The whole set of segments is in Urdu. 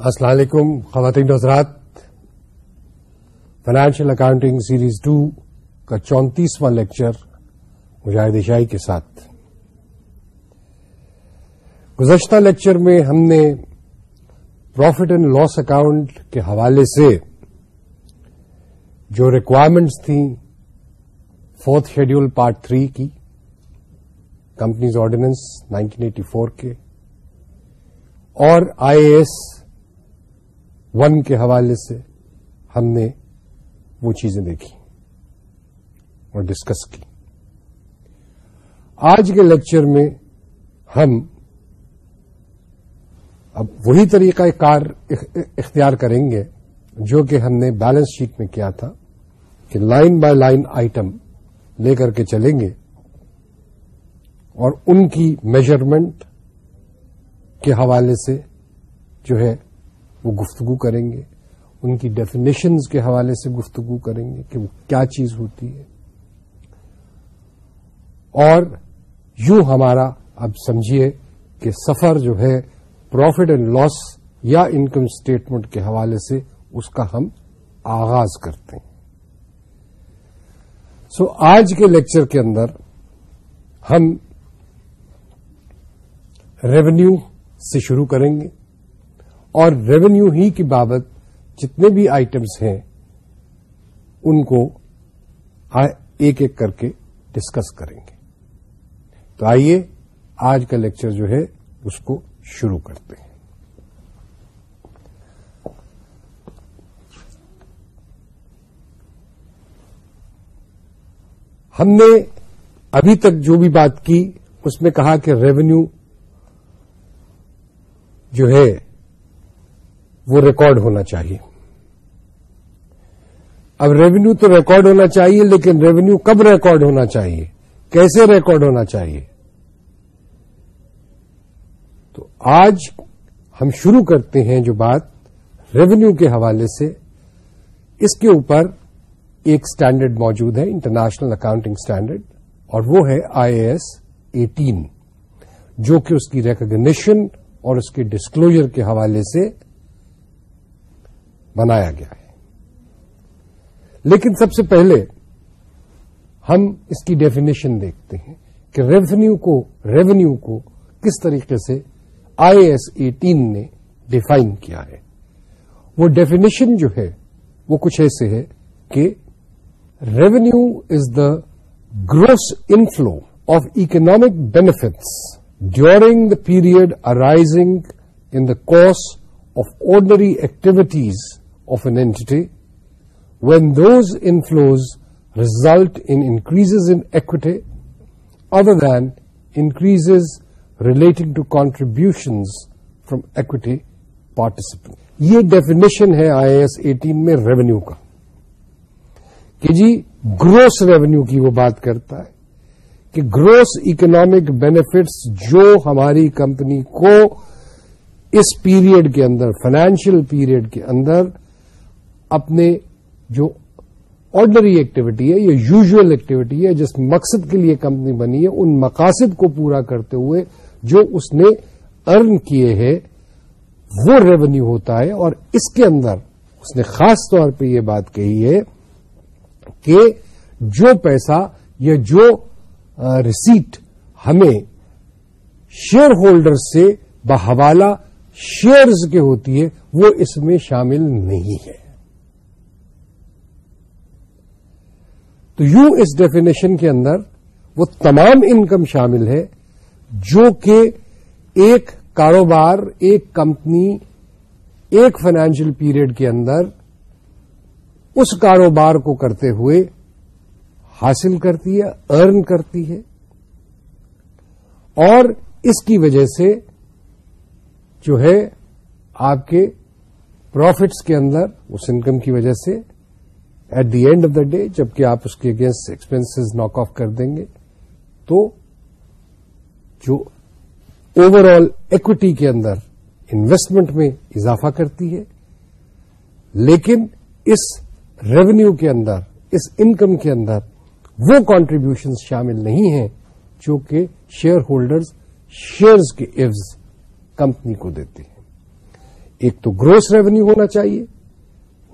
السلام علیکم، خواتین حضرات۔ فائنینشیل اکاؤنٹنگ سیریز ٹو کا چونتیسواں لیکچر مجاہد شاہی کے ساتھ۔ گزشتہ لیکچر میں ہم نے پروفٹ اینڈ لاس اکاؤنٹ کے حوالے سے جو ریکوائرمنٹس تھیں فورتھ شیڈیول پارٹ تھری کی companies ordinance nineteen eighty four کے اور آئی اے ایس ون کے حوالے سے ہم نے وہ چیزیں دیکھی اور ڈسکس کی۔ آج کے لیکچر میں ہم اب وہی طریقہ کار اختیار کریں گے جو کہ ہم نے بیلنس شیٹ میں کیا تھا کہ لائن بائی لائن آئٹم لے کر کے چلیں گے اور ان کی میجرمنٹ کے حوالے سے جو ہے وہ گفتگو کریں گے ان کی ڈیفینیشنز کے حوالے سے گفتگو کریں گے کہ وہ کیا چیز ہوتی ہے۔ اور یوں ہمارا اب سمجھیے کہ سفر جو ہے پروفٹ اینڈ لاس یا انکم اسٹیٹمنٹ کے حوالے سے اس کا ہم آغاز کرتے ہیں۔ سو so, آج کے لیکچر کے اندر ہم ریونیو سے شروع کریں گے۔ اور ریونیو ہی کی بابت جتنے بھی آئٹمس ہیں، ان کو ایک ایک کر کے ڈسکس کریں گے۔ تو آئیے آج کا لیکچر جو ہے، اس کو شروع کرتے ہیں۔ ہم نے ابھی تک جو بھی بات کی، اس میں کہا کہ ریونیو جو ہے وہ ریکارڈ ہونا چاہیے۔ اب ریونیو تو ریکارڈ ہونا چاہیے، لیکن ریونیو کب ریکارڈ ہونا چاہیے؟ کیسے ریکارڈ ہونا چاہیے؟ تو آج ہم شروع کرتے ہیں جو بات ریونیو کے حوالے سے۔ اس کے اوپر ایک اسٹینڈرڈ موجود ہے انٹرنیشنل اکاؤنٹنگ اسٹینڈرڈ اور وہ ہے آئی اے ایس ایٹین جو کہ اس کی ریکگنیشن اور اس کے ڈسکلوجر کے حوالے سے بنایا گیا ہے۔ لیکن سب سے پہلے ہم اس کی ڈیفینیشن دیکھتے ہیں کہ ریونیو کو ریونیو کو کس طریقے سے آئی ایس ایٹین نے ڈیفائن کیا ہے۔ وہ ڈیفینیشن جو ہے وہ کچھ ایسے ہے کہ revenue is the gross inflow of economic benefits during the period arising in the course of ordinary activities of an entity when those inflows result in increases in equity other than increases relating to contributions from equity participants. یہ ڈیفینیشن ہے آئی ایس ایٹین میں ریونیو کا کہ جی گروس ریونیو کی وہ بات کرتا ہے کہ گروس اکنامک بینیفٹس جو ہماری کمپنی کو اس پیریڈ کے اندر فائنینشیل پیریڈ کے اندر اپنے جو آرڈنری ایکٹیویٹی ہے، یا یوزل ایکٹیویٹی ہے، جس مقصد کے لیے کمپنی بنی ہے، ان مقاصد کو پورا کرتے ہوئے جو اس نے ارن کیے ہیں، وہ ریونیو ہوتا ہے اور اس کے اندر اس نے خاص طور پہ یہ بات کہی ہے کہ جو پیسہ یا جو ریسیٹ ہمیں شیئر ہولڈر سے بحوالہ شیئرز کے ہوتی ہے، وہ اس میں شامل نہیں ہے۔ تو یوں اس ڈیفینیشن کے اندر وہ تمام انکم شامل ہے جو کہ ایک کاروبار، ایک کمپنی ایک فائنینشیل پیریڈ کے اندر اس کاروبار کو کرتے ہوئے حاصل کرتی ہے ارن کرتی ہے۔ اور اس کی وجہ سے جو ہے آپ کے پروفٹس کے اندر، اس انکم کی وجہ سے at the end of the day جبکہ آپ اس کے اگینسٹ ایکسپینسز ناک آف کر دیں گے، تو جو اوور آل ایکوٹی کے اندر انویسٹمنٹ میں اضافہ کرتی ہے، لیکن اس ریونیو کے اندر، اس انکم کے اندر وہ کانٹریبیوشن شامل نہیں ہیں جو کہ شیئر ہولڈرز شیئرز کے ایوز کمپنی کو دیتے ہیں۔ ایک تو گروس ریونیو ہونا چاہیے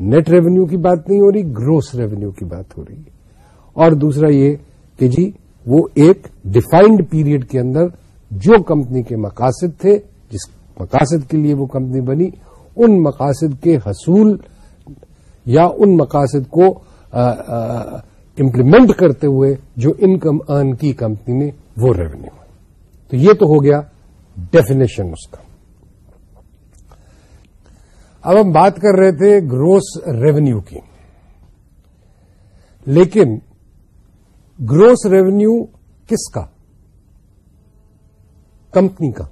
نیٹ ریونیو کی بات نہیں ہو رہی، گروس ریونیو کی بات ہو رہی۔ ہے اور دوسرا یہ کہ جی وہ ایک ڈیفائنڈ پیریڈ کے اندر جو کمپنی کے مقاصد تھے، جس مقاصد کے لیے وہ کمپنی بنی، ان مقاصد کے حصول یا ان مقاصد کو امپلیمنٹ کرتے ہوئے جو انکم ارن کی کمپنی نے وہ ریونیو تو یہ تو ہو گیا ڈیفینیشن اس کا۔ اب ہم بات کر رہے تھے گروس ریونیو کی۔ لیکن گروس ریونیو کس کا؟ کمپنی کا۔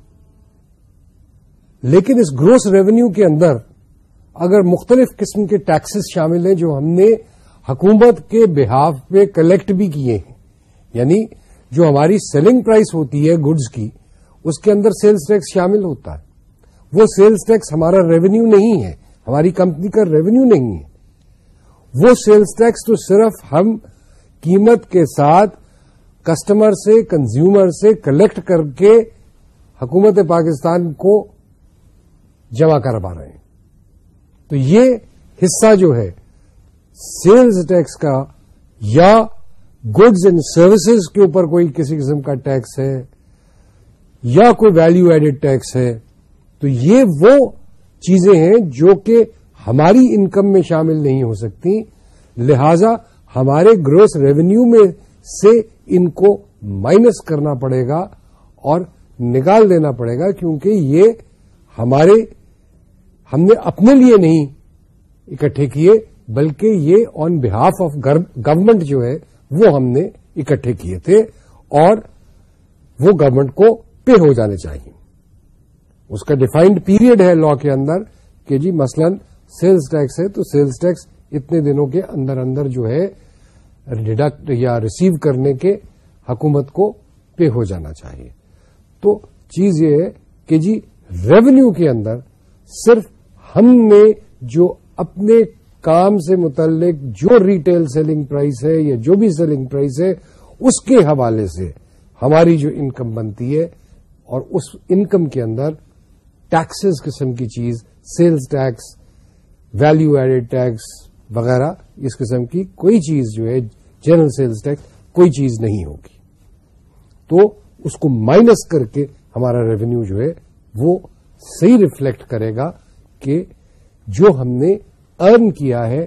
لیکن اس گروس ریونیو کے اندر اگر مختلف قسم کے ٹیکسز شامل ہیں جو ہم نے حکومت کے بحاف پہ کلیکٹ بھی کیے ہیں یعنی جو ہماری سیلنگ پرائس ہوتی ہے گڈز کی، اس کے اندر سیلز ٹیکس شامل ہوتا ہے۔ وہ سیلز ٹیکس ہمارا ریونیو نہیں ہے، ہماری کمپنی کا ریونیو نہیں ہے۔ وہ سیلز ٹیکس تو صرف ہم قیمت کے ساتھ کسٹمر سے کنزیومر سے کلیکٹ کر کے حکومت پاکستان کو جمع کروا رہے ہیں۔ تو یہ حصہ جو ہے سیلز ٹیکس کا یا گڈز اینڈ سروسز کے اوپر کوئی کسی قسم کا ٹیکس ہے یا کوئی ویلو ایڈڈ ٹیکس ہے۔ تو یہ وہ چیزیں ہیں جو کہ ہماری انکم میں شامل نہیں ہو سکتی۔ لہذا ہمارے گروس ریونیو میں سے ان کو مائنس کرنا پڑے گا اور نکال دینا پڑے گا کیونکہ یہ ہمارے ہم نے اپنے لیے نہیں اکٹھے کیے، بلکہ یہ آن بہاف آف گورمنٹ جو ہے، وہ ہم نے اکٹھے کیے تھے اور وہ گورنمنٹ کو پے ہو جانے چاہیے۔ اس کا ڈیفائنڈ پیریڈ ہے لا کے اندر کہ جی مثلا سیلز ٹیکس ہے تو سیلز ٹیکس اتنے دنوں کے اندر اندر جو ہے ڈیڈکٹ یا ریسیو کرنے کے حکومت کو پے ہو جانا چاہیے۔ تو چیز یہ ہے کہ جی ریونیو کے اندر صرف ہم نے جو اپنے کام سے متعلق جو ریٹیل سیلنگ پرائس ہے یا جو بھی سیلنگ پرائس ہے اس کے حوالے سے ہماری جو انکم بنتی ہے اور اس انکم کے اندر ٹیکسز قسم کی چیز، sales tax value added tax وغیرہ، اس قسم کی کوئی چیز جو ہے، جنرل سیلز ٹیکس، کوئی چیز نہیں ہوگی۔ تو اس کو مائنس کر کے ہمارا ریونیو جو ہے، وہ صحیح ریفلیکٹ کرے گا کہ جو ہم نے ارن کیا ہے،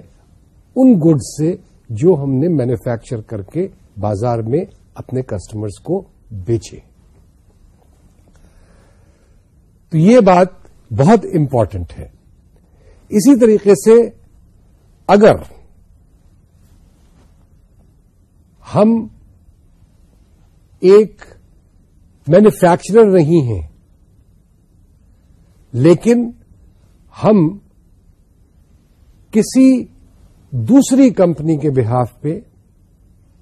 ان گڈ سے جو ہم نے مینوفیکچر کر کے بازار میں اپنے کسٹمرز کو بیچے۔ تو یہ بات بہت امپورٹنٹ ہے۔ اسی طریقے سے اگر ہم ایک مینوفیکچرر نہیں ہیں، لیکن ہم کسی دوسری کمپنی کے بحاف پہ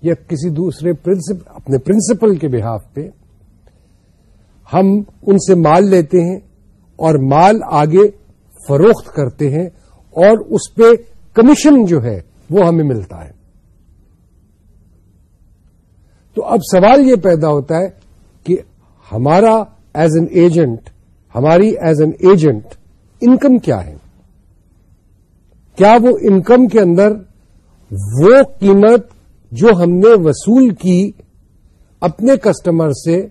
یا کسی دوسرے اپنے پرنسپل کے بحاف پہ ہم ان سے مال لیتے ہیں اور مال آگے فروخت کرتے ہیں اور اس پہ کمیشن جو ہے وہ ہمیں ملتا ہے۔ تو اب سوال یہ پیدا ہوتا ہے کہ ہمارا ایز این ایجنٹ ہماری ایز این ایجنٹ انکم کیا ہے؟ کیا وہ انکم کے اندر وہ قیمت جو ہم نے وصول کی اپنے کسٹمر سے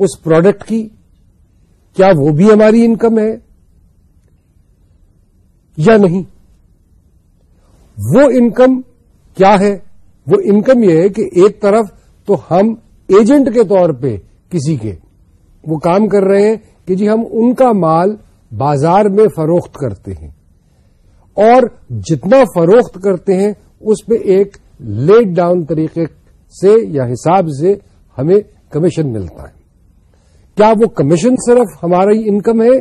اس پروڈکٹ کی، کیا وہ بھی ہماری انکم ہے یا نہیں؟ وہ انکم کیا ہے؟ وہ انکم یہ ہے کہ ایک طرف تو ہم ایجنٹ کے طور پہ کسی کے وہ کام کر رہے ہیں کہ جی ہم ان کا مال بازار میں فروخت کرتے ہیں اور جتنا فروخت کرتے ہیں اس پہ ایک لیٹ ڈاؤن طریقے سے یا حساب سے ہمیں کمیشن ملتا ہے۔ کیا وہ کمیشن صرف ہماری انکم ہے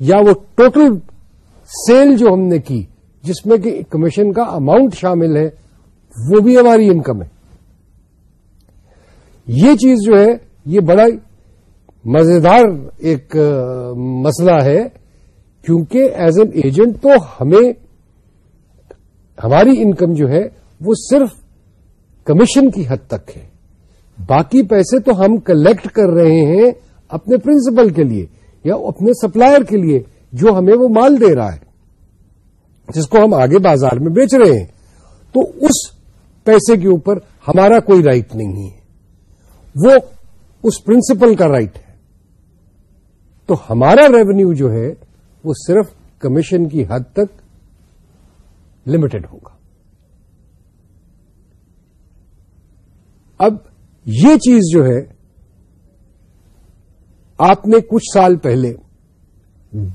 یا وہ ٹوٹل سیل جو ہم نے کی جس میں کہ کمیشن کا اماؤنٹ شامل ہے، وہ بھی ہماری انکم ہے۔ یہ چیز جو ہے، یہ بڑا مزیدار ایک مسئلہ ہے، کیونکہ ایز این ایجنٹ تو ہمیں، ہماری انکم جو ہے، وہ صرف کمیشن کی حد تک ہے۔ باقی پیسے تو ہم کلیکٹ کر رہے ہیں اپنے پرنسپل کے لیے یا اپنے سپلائر کے لیے جو ہمیں وہ مال دے رہا ہے، جس کو ہم آگے بازار میں بیچ رہے ہیں۔ تو اس پیسے کے اوپر ہمارا کوئی رائٹ نہیں ہے۔ وہ اس پرنسپل کا رائٹ ہے۔ تو ہمارا ریونیو جو ہے وہ صرف کمیشن کی حد تک لمیٹڈ ہوگا۔ اب یہ چیز جو ہے، آپ نے کچھ سال پہلے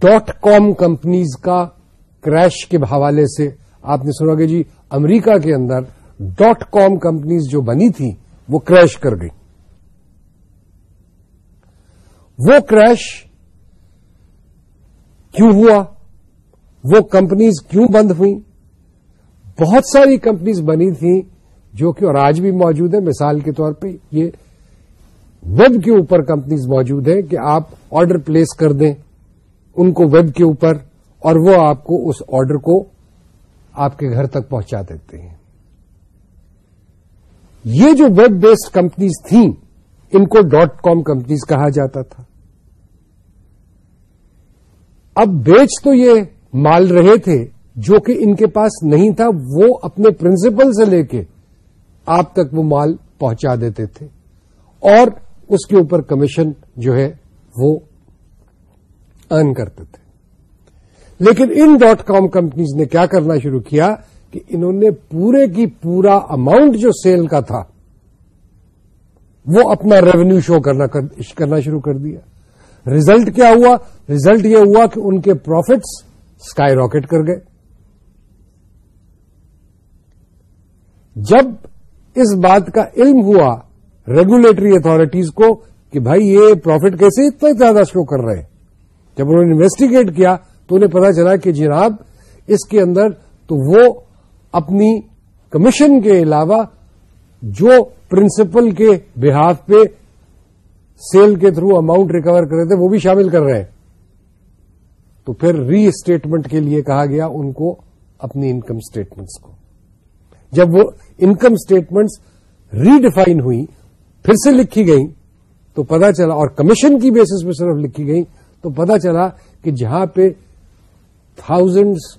ڈاٹ کام کمپنیز کا کریش کے حوالے سے آپ نے سنا کہ جی امریکہ کے اندر ڈاٹ کام کمپنیز جو بنی تھی وہ کریش کر گئی وہ کریش کیوں ہوا؟ وہ کمپنیز کیوں بند ہوئی بہت ساری کمپنیز بنی تھیں جو کہ اور آج بھی موجود ہے مثال کے طور پہ یہ ویب کے اوپر کمپنیز موجود ہیں کہ آپ آرڈر پلیس کر دیں ان کو ویب کے اوپر اور وہ آپ کو اس آرڈر کو آپ کے گھر تک پہنچا دیتے ہیں۔ یہ جو ویب بیسڈ کمپنیز تھیں، ان کو ڈاٹ کام کمپنیز کہا جاتا تھا۔ اب بیچ تو یہ مال رہے تھے، جو کہ ان کے پاس نہیں تھا، وہ اپنے پرنسپل سے لے کے آپ تک وہ مال پہنچا دیتے تھے اور اس کے اوپر کمیشن جو ہے وہ ارن کرتے تھے۔ لیکن ان ڈاٹ کام کمپنیز نے کیا کرنا شروع کیا کہ انہوں نے پورے کی پورا اماؤنٹ جو سیل کا تھا، وہ اپنا ریونیو شو کرنا شروع کر دیا۔ ریزلٹ کیا ہوا؟ ریزلٹ یہ ہوا کہ ان کے پروفٹس اسکائی راکٹ کر گئے۔ جب اس بات کا علم ہوا ریگولیٹری اتارٹیز کو کہ بھائی یہ پروفٹ کیسے اتنا زیادہ شو کر رہے ہیں۔ جب انہوں نے انویسٹیگیٹ کیا تو انہیں پتا چلا کہ جی جناب اس کے اندر تو وہ اپنی کمیشن کے علاوہ جو پرنسپل کے بحاف پہ سیل کے تھرو اماؤنٹ ریکور کر رہے تھے، وہ بھی شامل کر رہے ہیں۔ تو پھر ری اسٹیٹمنٹ کے لیے کہا گیا ان کو اپنی انکم اسٹیٹمنٹس کو۔ جب وہ انکم اسٹیٹمنٹس ری ڈیفائن ہوئی، پھر سے لکھی گئی تو پتا چلا، اور کمیشن کی بیسس پہ صرف لکھی گئی تو پتا چلا کہ جہاں پہ thousands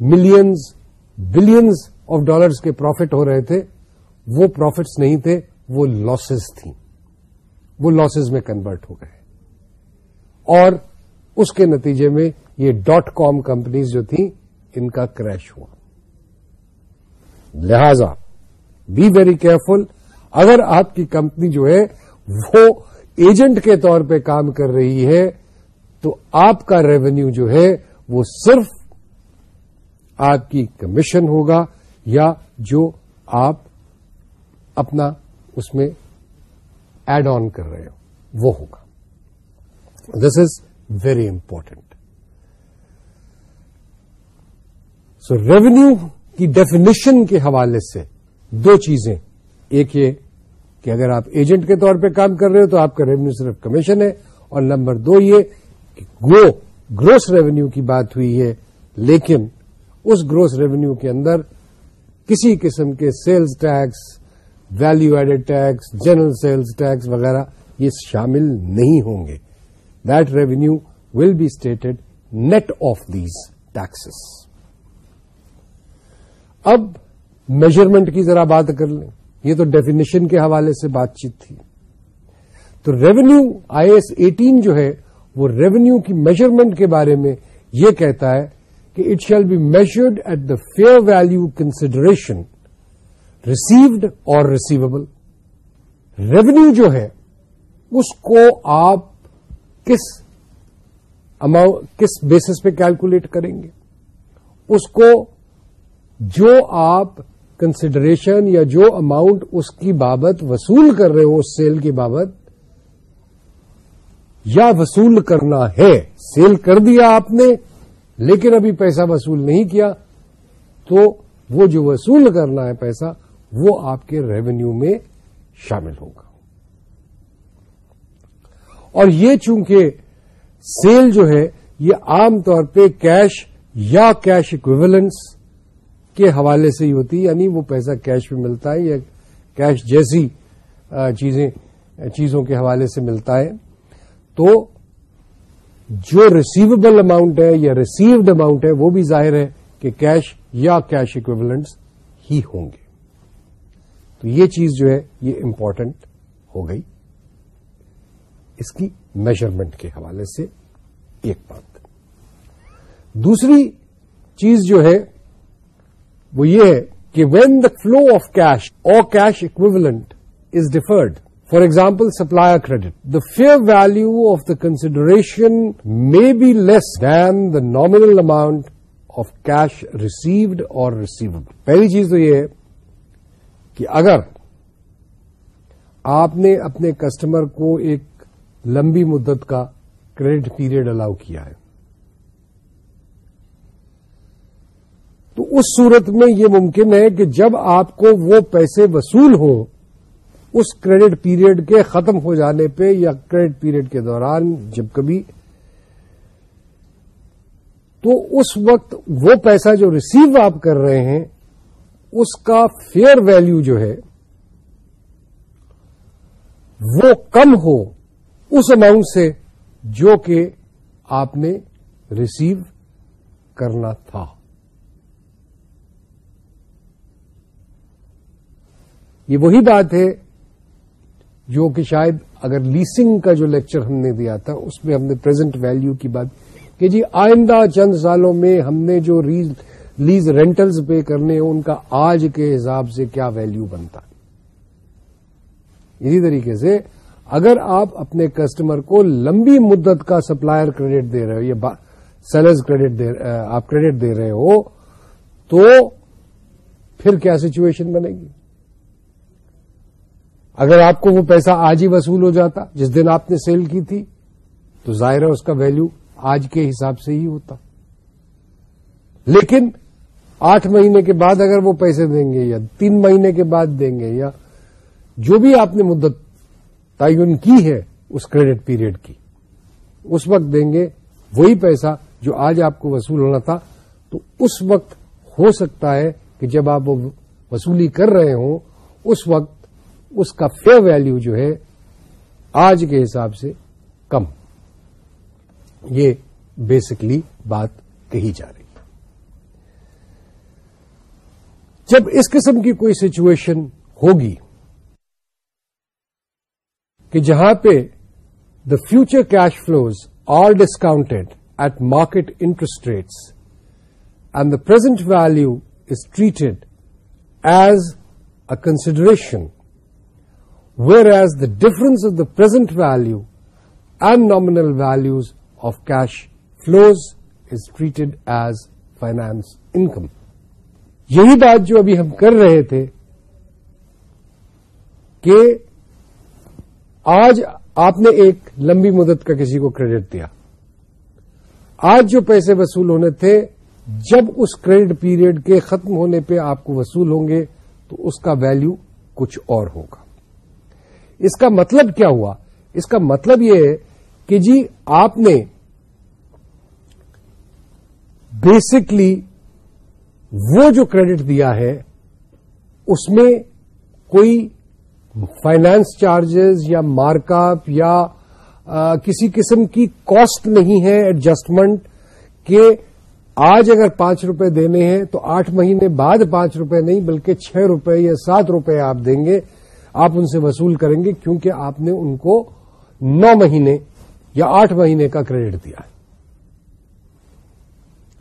millions billions of dollars کے پروفٹ ہو رہے تھے، وہ پروفٹس نہیں تھے، وہ لاسز تھیں۔ وہ لاسز میں کنورٹ ہو گئے۔ اور اس کے نتیجے میں یہ ڈاٹ کام کمپنیز جو تھیں، ان کا کریش ہوا۔ لہذا بی ویری کیئرفل اگر آپ کی کمپنی جو ہے وہ ایجنٹ کے طور پہ کام کر رہی ہے، تو آپ کا ریونیو جو ہے وہ صرف آپ کی کمیشن ہوگا یا جو آپ اپنا اس میں ایڈ آن کر رہے ہو، وہ ہوگا۔ This is very important so revenue کی ڈیفینیشن کے حوالے سے دو چیزیں۔ ایک یہ کہ اگر آپ ایجنٹ کے طور پہ کام کر رہے ہو تو آپ کا ریونیو صرف کمیشن ہے۔ اور نمبر دو یہ کہ گرو گروس ریونیو کی بات ہوئی ہے، لیکن اس گروس ریونیو کے اندر کسی قسم کے sales tax value added tax general sales tax وغیرہ یہ شامل نہیں ہوں گے۔ That revenue will be stated net of these taxes اب میجرمنٹ کی ذرا بات کر لیں۔ یہ تو ڈیفینیشن کے حوالے سے بات چیت تھی۔ تو ریونیو آئی ایس ایٹین جو ہے، وہ ریونیو کی میجرمنٹ کے بارے میں یہ کہتا ہے کہ it shall be measured at the fair value consideration received or receivable revenue جو ہے، اس کو آپ کس اماؤنٹ کس بیسس پہ کیلکولیٹ کریں گے؟ اس کو جو آپ کنسیڈریشن یا جو اماؤنٹ اس کی بابت وصول کر رہے ہو، اس سیل کی بابت، یا وصول کرنا ہے سیل کر دیا آپ نے، لیکن ابھی پیسہ وصول نہیں کیا، تو وہ جو وصول کرنا ہے پیسہ، وہ آپ کے ریونیو میں شامل ہوگا۔ اور یہ چونکہ سیل جو ہے، یہ عام طور پہ کیش یا کیش اکویولنس کے حوالے سے ہی ہوتی ہے یعنی وہ پیسہ کیش میں ملتا ہے یا کیش جیسی چیزیں، چیزوں کے حوالے سے ملتا ہے۔ تو جو ریسیویبل اماؤنٹ ہے یا ریسیوڈ اماؤنٹ ہے، وہ بھی ظاہر ہے کہ کیش یا کیش اکویولنٹس ہی ہوں گے۔ تو یہ چیز جو ہے، یہ امپورٹنٹ ہو گئی۔ اس کی میجرمنٹ کے حوالے سے ایک بات۔ دوسری چیز جو ہے وہ یہ ہے کہ when the flow of cash or cash equivalent is deferred for example supplier credit the fair value of the consideration may be less than the nominal amount of cash received or received پہلی چیز تو یہ ہے کہ اگر آپ نے اپنے کسٹمر کو ایک لمبی مدت کا کریڈٹ پیریڈ الاؤ کیا ہے تو اس صورت میں یہ ممکن ہے کہ جب آپ کو وہ پیسے وصول ہوں اس کریڈٹ پیریڈ کے ختم ہو جانے پہ یا کریڈٹ پیریڈ کے دوران جب کبھی، تو اس وقت وہ پیسہ جو ریسیو آپ کر رہے ہیں، اس کا فیئر ویلو جو ہے، وہ کم ہو اس اماؤنٹ سے جو کہ آپ نے ریسیو کرنا تھا۔ یہ وہی بات ہے جو کہ شاید اگر لیسنگ کا جو لیکچر ہم نے دیا تھا، اس میں ہم نے پریزنٹ ویلو کی بات کہ جی آئندہ چند سالوں میں ہم نے جو لیز رینٹلز پے کرنے، ان کا آج کے حساب سے کیا ویلو بنتا؟ اسی طریقے سے اگر آپ اپنے کسٹمر کو لمبی مدت کا سپلائر کریڈٹ دے رہے ہو، یا سیلرز کریڈٹ آپ کریڈٹ دے رہے ہو، تو پھر کیا سچویشن بنے گی اگر آپ کو وہ پیسہ آج ہی وصول ہو جاتا، جس دن آپ نے سیل کی تھی، تو ظاہر ہے اس کا ویلو آج کے حساب سے ہی ہوتا۔ لیکن آٹھ مہینے کے بعد اگر وہ پیسے دیں گے یا تین مہینے کے بعد دیں گے یا جو بھی آپ نے مدت تعین کی ہے اس کریڈٹ پیریڈ کی، اس وقت دیں گے وہی پیسہ جو آج آپ کو وصول ہونا تھا۔ تو اس وقت ہو سکتا ہے کہ جب آپ وہ وصولی کر رہے ہوں، اس وقت اس کا فیئر ویلو جو ہے آج کے حساب سے کم۔ یہ بیسکلی بات کہی جا رہی۔ ہے جب اس قسم کی کوئی سچویشن ہوگی کہ جہاں پہ the future cash flows are discounted at market interest rates and the present value is treated as a consideration whereas the difference of the present value and nominal values of cash flows is treated as finance income. یہی بات جو ابھی ہم کر رہے تھے کہ آج آپ نے ایک لمبی مدت کا کسی کو کریڈٹ دیا آج جو پیسے وصول ہونے تھے، جب اس کریڈٹ پیریڈ کے ختم ہونے پہ آپ کو وصول ہوں گے تو اس کا ویلو کچھ اور ہوگا اس کا مطلب کیا ہوا؟ اس کا مطلب یہ ہے کہ جی آپ نے بیسکلی وہ جو کریڈٹ دیا ہے، اس میں کوئی فائنانس چارجز یا مارک اپ یا کسی قسم کی کاسٹ نہیں ہے ایڈجسٹمنٹ کہ آج اگر پانچ روپے دینے ہیں تو آٹھ مہینے بعد پانچ روپے نہیں، بلکہ چھ روپے یا سات روپے آپ دیں گے۔ آپ ان سے وصول کریں گے کیونکہ آپ نے ان کو نو مہینے یا آٹھ مہینے کا کریڈٹ دیا ہے۔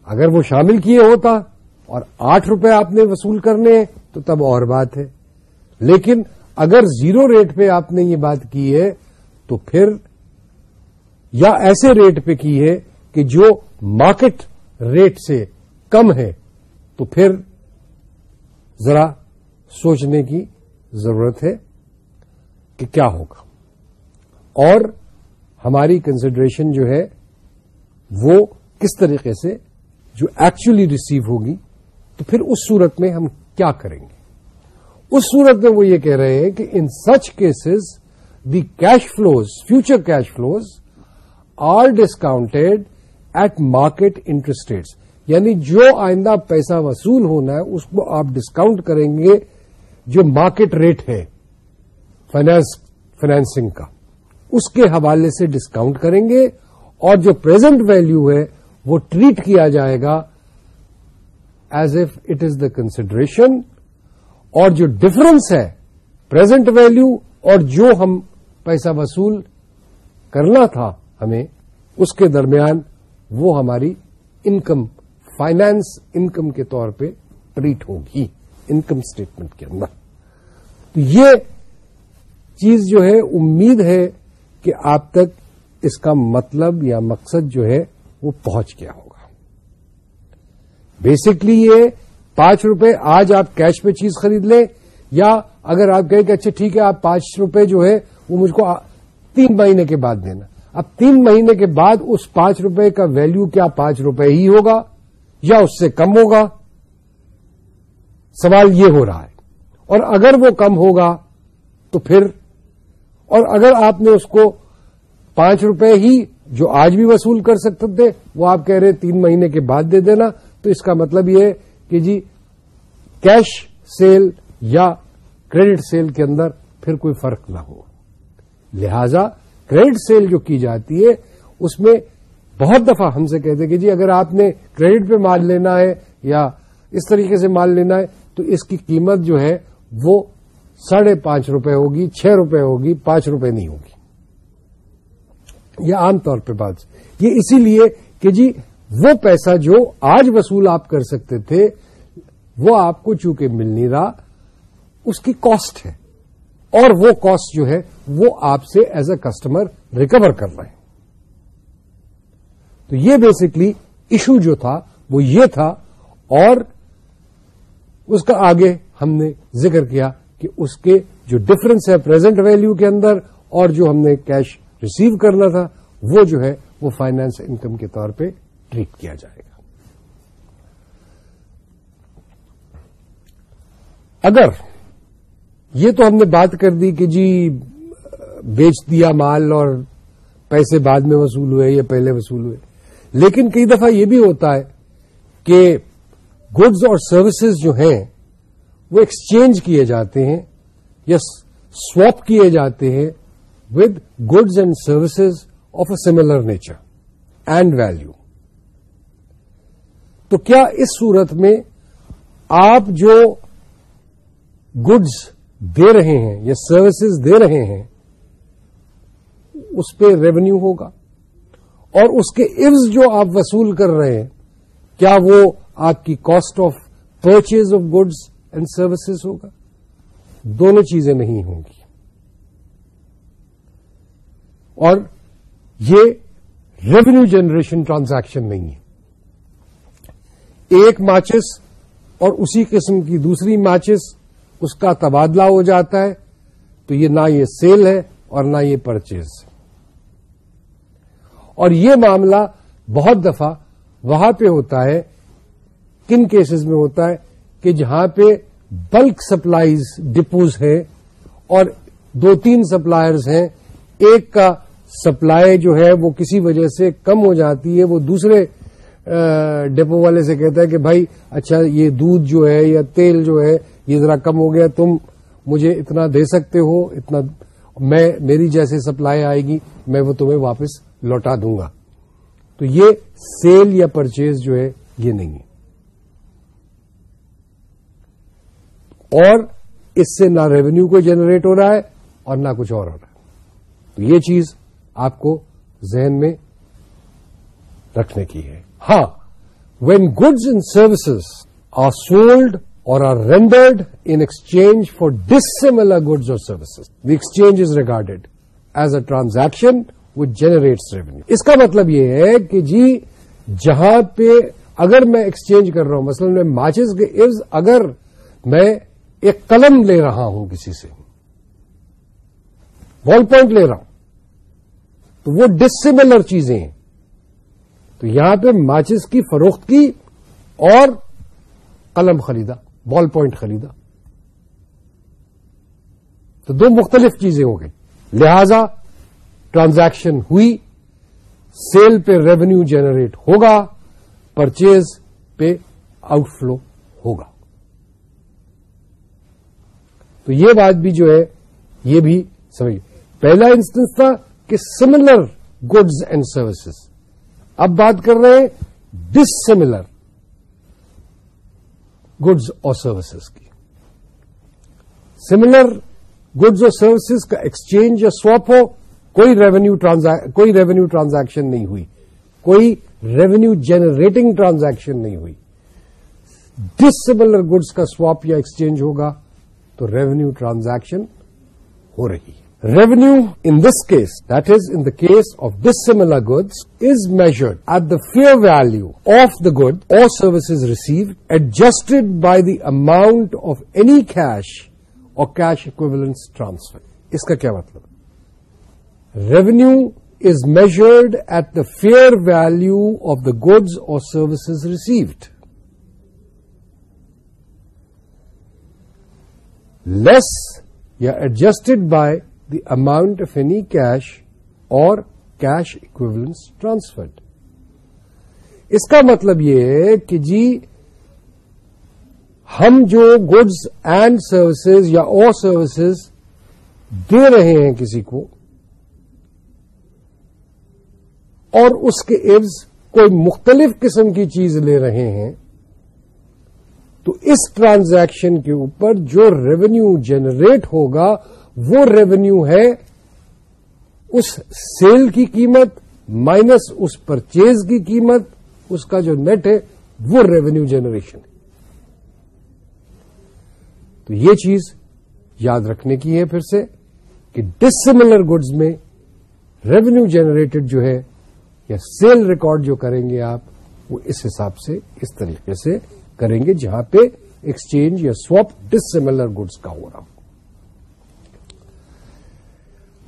اگر وہ شامل کیے ہوتا اور آٹھ روپے آپ نے وصول کرنے ہیں، تو تب اور بات ہے۔ لیکن اگر زیرو ریٹ پہ آپ نے یہ بات کی ہے، تو پھر یا ایسے ریٹ پہ کی ہے کہ جو مارکیٹ ریٹ سے کم ہے، تو پھر ذرا سوچنے کی ضرورت ہے کہ کیا ہوگا۔ اور ہماری کنسیڈریشن جو ہے وہ کس طریقے سے جو ایکچولی ریسیو ہوگی، تو پھر اس صورت میں ہم کیا کریں گے۔ اس صورت میں وہ یہ کہہ رہے ہیں کہ in such cases the cash flows future cash flows are discounted at market interest rates یعنی جو آئندہ پیسہ وصول ہونا ہے، اس کو آپ ڈسکاؤنٹ کریں گے جو مارکیٹ ریٹ ہے فائنانس فائنینسنگ کا، اس کے حوالے سے ڈسکاؤنٹ کریں گے اور جو پرزینٹ ویلو ہے وہ ٹریٹ کیا جائے گا as if it is the consideration اور جو ڈفرنس ہے پرزینٹ ویلو اور جو ہم پیسہ وصول کرنا تھا ہمیں، اس کے درمیان وہ ہماری انکم فائنانس انکم کے طور پہ ٹریٹ ہوگی۔ انکم اسٹیٹمنٹ کے اندر۔ تو یہ چیز جو ہے، امید ہے کہ آپ تک اس کا مطلب یا مقصد جو ہے، وہ پہنچ گیا ہوگا۔ بیسکلی یہ پانچ روپے آج آپ کیش پہ چیز خرید لیں، یا اگر آپ کہیں کہ اچھا ٹھیک ہے، آپ پانچ روپے جو ہے، وہ مجھ کو تین مہینے کے بعد دینا۔ اب تین مہینے کے بعد اس پانچ روپے کا ویلو کیا پانچ روپے ہی ہوگا، یا اس سے کم ہوگا؟ سوال یہ ہو رہا ہے۔ اور اگر وہ کم ہوگا تو پھر، اور اگر آپ نے اس کو پانچ روپے ہی جو آج بھی وصول کر سکتے تھے، وہ آپ کہہ رہے تین مہینے کے بعد دے دینا، تو اس کا مطلب یہ ہے کہ جی کیش سیل یا کریڈٹ سیل کے اندر پھر کوئی فرق نہ ہو۔ لہذا کریڈٹ سیل جو کی جاتی ہے، اس میں بہت دفعہ ہم سے کہتے کہ جی اگر آپ نے کریڈٹ پہ مال لینا ہے یا اس طریقے سے مال لینا ہے تو اس کی قیمت جو ہے وہ ساڑھے پانچ روپے ہوگی، چھ روپے ہوگی، پانچ روپے نہیں ہوگی۔ یہ عام طور پہ بات یہ اسی لیے کہ جی وہ پیسہ جو آج وصول آپ کر سکتے تھے، وہ آپ کو چونکہ مل نہیں رہا، اس کی کاسٹ ہے۔ اور وہ کاسٹ جو ہے، وہ آپ سے ایز اے کسٹمر ریکور کر رہے ہیں۔ تو یہ بیسکلی ایشو جو تھا، وہ یہ تھا۔ اور اس کا آگے ہم نے ذکر کیا کہ اس کے جو ڈفرنس ہے پرزینٹ ویلو کے اندر اور جو ہم نے کیش ریسیو کرنا تھا، وہ جو ہے، وہ فائنانس انکم کے طور پہ ٹریٹ کیا جائے گا۔ اگر یہ تو ہم نے بات کر دی کہ جی بیچ دیا مال اور پیسے بعد میں وصول ہوئے یا پہلے وصول ہوئے، لیکن کئی دفعہ یہ بھی ہوتا ہے کہ گڈز اور سروسز جو ہیں، وہ ایکسچینج کیے جاتے ہیں، یا سواپ کیے جاتے ہیں with goods and services of a similar nature and value تو کیا اس صورت میں آپ جو گڈز دے رہے ہیں یا سروسز دے رہے ہیں، اس پہ ریونیو ہوگا اور اس کے عرض جو آپ وصول کر رہے ہیں، کیا وہ آپ کی cost of purchase of goods and services ہوگا۔ دونوں چیزیں نہیں ہوں گی۔ اور یہ ریونیو جنریشن ٹرانزیکشن نہیں ہے۔ ایک ماچس اور اسی قسم کی دوسری ماچس اس کا تبادلہ ہو جاتا ہے، تو یہ نہ یہ سیل ہے اور نہ یہ پرچیز اور یہ معاملہ بہت دفعہ وہاں پہ ہوتا ہے کن کیسز میں ہوتا ہے کہ جہاں پہ بلک سپلائیز ڈپوز ہیں اور دو تین سپلائرز ہیں، ایک کا سپلائی جو ہے وہ کسی وجہ سے کم ہو جاتی ہے، وہ دوسرے ڈپو والے سے کہتا ہے کہ بھائی اچھا یہ دودھ جو ہے یا تیل جو ہے، یہ ذرا کم ہو گیا، تم مجھے اتنا دے سکتے ہو، اتنا، میں، میری جیسے سپلائی آئے گی، میں وہ تمہیں واپس لوٹا دوں گا۔ تو یہ سیل یا پرچیز جو ہے، یہ نہیں ہے۔ اور اس سے نہ ریونیو کو جنریٹ ہو رہا ہے اور نہ کچھ اور ہو رہا ہے۔ تو یہ چیز آپ کو ذہن میں رکھنے کی ہے۔ ہاں when goods and services are sold or are rendered in exchange for dissimilar goods or services the exchange is regarded as a transaction which generates revenue اس کا مطلب یہ ہے کہ جی جہاں پہ اگر میں ایکسچینج کر رہا ہوں، مثلاً میں ماچز کے اگر میں ایک قلم لے رہا ہوں کسی سے۔ بال پوائنٹ لے رہا ہوں۔ تو وہ ڈسملر چیزیں ہیں۔ تو یہاں پہ ماچس کی فروخت کی اور قلم خریدا بال پوائنٹ خریدا۔ تو دو مختلف چیزیں ہو گئی لہذا ٹرانزیکشن ہوئی سیل پہ ریونیو جنریٹ ہوگا پرچیز پہ آؤٹ فلو ہوگا۔ تو یہ بات بھی جو ہے، یہ بھی سمجھ۔ پہلا انسٹنس تھا کہ سملر گڈز اینڈ سروسز اب بات کر رہے ہیں ڈس سملر گڈز اور سروسز کی۔ سملر گڈز اور سروسز کا ایکسچینج یا سواپ ہو، کوئی ریونیو کوئی ریونیو ٹرانزیکشن نہیں ہوئی۔ کوئی ریونیو جنریٹنگ ٹرانزیکشن نہیں ہوئی۔ ڈس سملر گڈس کا سواپ یا ایکسچینج ہوگا۔ تو ریونیو ٹرانزیکشن ہو رہی ہے۔ Revenue in this case that is in the case of this similar goods is measured at the fair value of the good or services receive adjusted by the amount of any cash or cash equivalence transfer اس کا کیا مطلب؟ Revenue is measured at the fair value of the goods or services received received. Less, adjusted by the amount of any cash or cash equivalents transferred. اس کا مطلب یہ ہے کہ جی ہم جو گڈز اینڈ سروسز یا اور سروسز دے رہے ہیں کسی کو اور اس کے عوض کوئی مختلف قسم کی چیز لے رہے ہیں تو اس ٹرانزیکشن کے اوپر جو ریونیو جنریٹ ہوگا، وہ ریونیو ہے اس سیل کی قیمت مائنس اس پرچیز کی قیمت، اس کا جو نیٹ ہے، وہ ریونیو جنریشن ہے۔ تو یہ چیز یاد رکھنے کی ہے پھر سے کہ ڈسملر گڈز میں ریونیو جنریٹڈ جو ہے یا سیل ریکارڈ جو کریں گے آپ، وہ اس حساب سے، اس طریقے سے کریں گے جہاں پہ ایکسچینج یا سواپ ڈسملر گڈز کا ہو رہا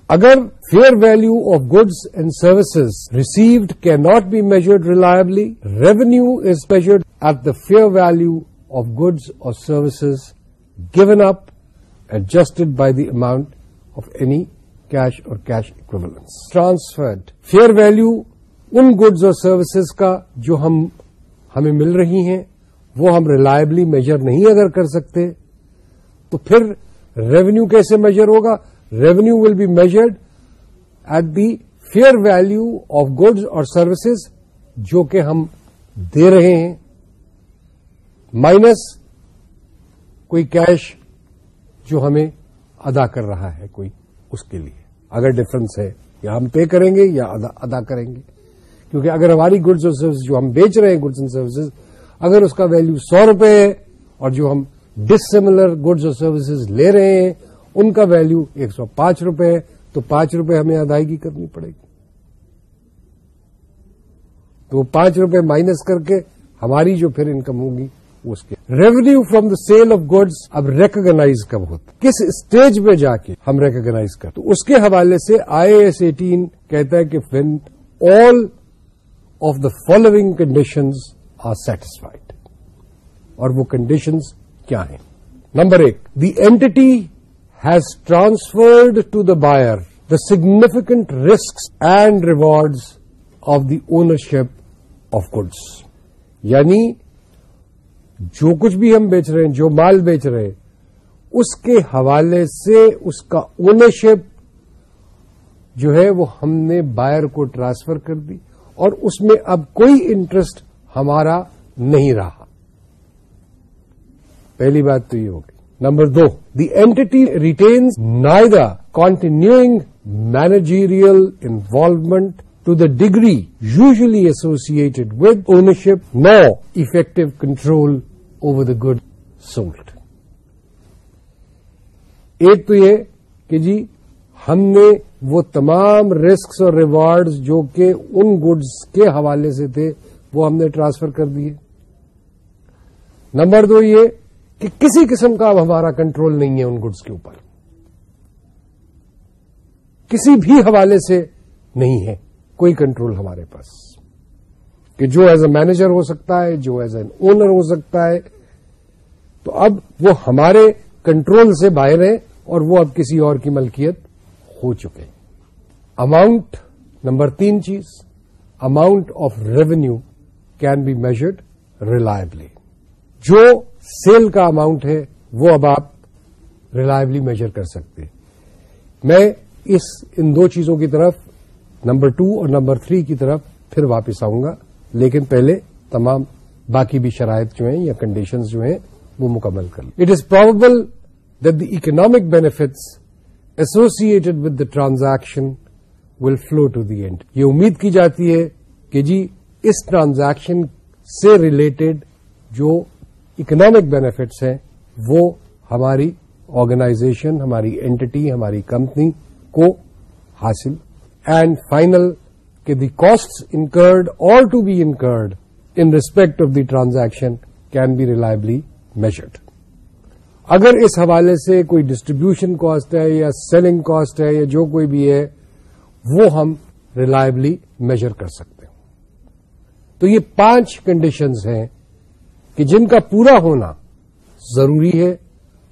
اگر fair value of goods and services received can not be measured reliably revenue is measured at the fair value of goods or services given up adjusted by the amount of any cash or cash equivalence transferred fair value in goods اور سروسز کا جو ہم ہمیں مل رہی ہیں وہ ہم ریلائبلی میجر نہیں اگر کر سکتے، تو پھر ریونیو کیسے میجر ہوگا؟ Revenue will be measured at the fair value of goods or services جو کہ ہم دے رہے ہیں۔ مائنس کوئی کیش جو ہمیں ادا کر رہا ہے، کوئی اس کے لیے۔ اگر ڈفرنس ہے، یا ہم پے کریں گے یا ادا کریں گے۔ کیونکہ اگر ہماری گڈز اور سروسز جو ہم بیچ رہے ہیں گڈز اینڈ سروسز اگر اس کا ویلو سو روپے ہے اور جو ہم ڈس سملر گڈز اور سروسز لے رہے ہیں، ان کا ویلو ایک سو پانچ روپے ہے، تو پانچ روپے ہمیں ادائیگی کرنی پڑے گی۔ تو وہ پانچ روپے مائنس کر کے ہماری جو پھر انکم ہوگی اس کے revenue from the sale of goods اب ریکگناز کب ہوتا کس اسٹیج پہ جا کے ہم ریکگناز کر تو اس کے حوالے سے آئی ایس ایٹین کہتا ہے کہ when all of the following conditions are satisfied اور وہ کنڈیشنز کیا ہیں نمبر ایک the entity has transferred to the buyer the significant risks and rewards of the ownership of goods. یعنی جو کچھ بھی ہم بیچ رہے ہیں، جو مال بیچ رہے ہیں، اس کے حوالے سے اس کا اونرشپ جو ہے وہ ہم نے بائر کو ٹرانسفر کر دی اور اس میں اب کوئی انٹرسٹ ہمارا نہیں رہا۔ پہلی بات تو یہ ہوگی number do, the entity retains neither continuing managerial involvement to the degree usually associated with ownership, nor effective control over the good sold ایک تو یہ کہ جی ہم نے وہ تمام رسکس اور ریوارڈز جو کہ ان گڈز کے حوالے سے تھے وہ ہم نے ٹرانسفر کر دیے۔ نمبر دو یہ کہ کسی قسم کا اب ہمارا کنٹرول نہیں ہے ان گڈس کے اوپر۔ کسی بھی حوالے سے نہیں ہے۔ کوئی کنٹرول ہمارے پاس۔ کہ جو ایز اے مینیجر ہو سکتا ہے، جو ایز این اونر ہو سکتا ہے، تو اب وہ ہمارے کنٹرول سے باہر ہے اور وہ اب کسی اور کی ملکیت ہو چکے۔ اماؤنٹ نمبر تین چیز، amount of revenue can be measured reliably جو سیل کا اماؤنٹ ہے، وہ اب آپ ریلائبلی میجر کر سکتے میں اس، ان دو چیزوں کی طرف، نمبر ٹو اور نمبر تھری کی طرف پھر واپس آؤں گا۔ لیکن پہلے تمام باقی بھی شرائط جو ہیں یا کنڈیشنز جو ہیں، وہ مکمل کر لیں۔ It is probable that the economic benefits associated with the transaction will flow to the entity یہ امید کی جاتی ہے کہ جی اس ٹرانزیکشن سے ریلیٹڈ جو اکنامک بینیفٹس ہیں، وہ ہماری آرگنائزیشن، ہماری اینٹی ہماری کمپنی کو حاصل۔ اینڈ فائنل، کہ the cost incurred or to be incurred in respect of the transaction can be reliably measured. اگر اس حوالے سے کوئی ڈسٹریبیوشن کاسٹ ہے یا سیلنگ کاسٹ ہے یا جو کوئی بھی ہے، وہ ہم ریلائبلی میجر کر سکتے تو یہ پانچ کنڈیشنز ہیں کہ جن کا پورا ہونا ضروری ہے،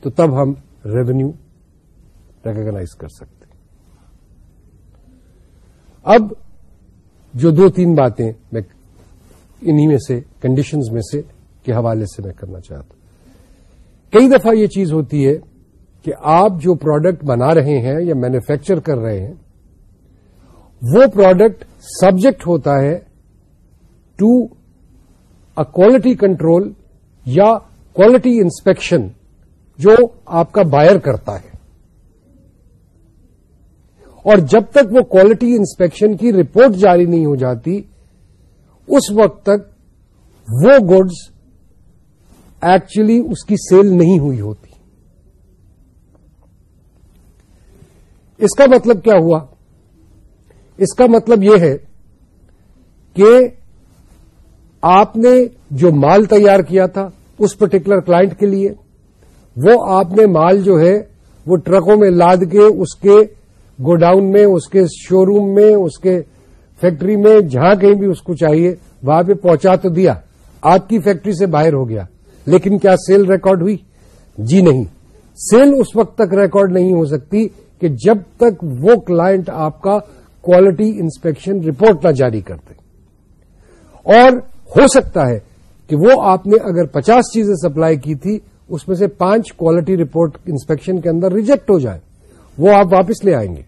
تو تب ہم ریونیو ریکگناز کر سکتے ہیں۔ اب جو دو تین باتیں میں انہی میں سے کنڈیشنز میں سے کے حوالے سے میں کرنا چاہتا ہوں۔ کئی دفعہ یہ چیز ہوتی ہے کہ آپ جو پروڈکٹ بنا رہے ہیں یا مینوفیکچر کر رہے ہیں، وہ پروڈکٹ سبجیکٹ ہوتا ہے ٹو ا کوالٹی کنٹرول یا کوالٹی انسپیکشن جو آپ کا بائر کرتا ہے۔ اور جب تک وہ کوالٹی انسپیکشن کی رپورٹ جاری نہیں ہو جاتی، اس وقت تک وہ گڈز ایکچولی اس کی سیل نہیں ہوئی ہوتی۔ اس کا مطلب کیا ہوا؟ اس کا مطلب یہ ہے کہ آپ نے جو مال تیار کیا تھا اس پرٹیکولر کلائنٹ کے لیے، وہ آپ نے مال جو ہے، وہ ٹرکوں میں لاد کے، اس کے گوڈاؤن میں، اس کے شو روم میں، اس کے فیکٹری میں، جہاں کہیں بھی اس کو چاہیے، وہاں پہ پہنچا تو دیا۔ آپ کی فیکٹری سے باہر ہو گیا۔ لیکن کیا سیل ریکارڈ ہوئی؟ جی نہیں۔ سیل اس وقت تک ریکارڈ نہیں ہو سکتی کہ جب تک وہ کلائنٹ آپ کا کوالٹی انسپیکشن رپورٹ نہ جاری کرتے۔ اور ہو سکتا ہے کہ وہ آپ نے اگر پچاس چیزیں سپلائی کی تھی، اس میں سے پانچ کوالٹی رپورٹ انسپیکشن کے اندر ریجیکٹ ہو جائے وہ آپ واپس لے آئیں گے۔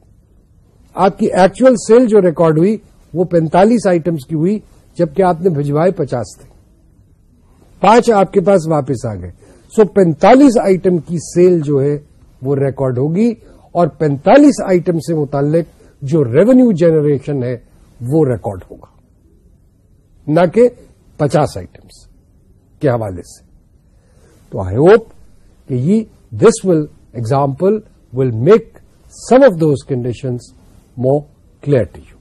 آپ کی ایکچوئل سیل جو ریکارڈ ہوئی، وہ پینتالیس آئٹمس کی ہوئی، جبکہ آپ نے بھجوائے پچاس تھے۔ پانچ آپ کے پاس واپس آ گئے۔ سو پینتالیس آئٹم کی سیل جو ہے، وہ ریکارڈ ہوگی۔ اور پینتالیس آئٹم سے متعلق جو ریونیو جنریشن ہے، وہ ریکارڈ ہوگا۔ نہ کہ پچاس آئٹمس کے حوالے سے۔ تو آئی ہوپ کہ یہ this will example will make some of those conditions more clear to you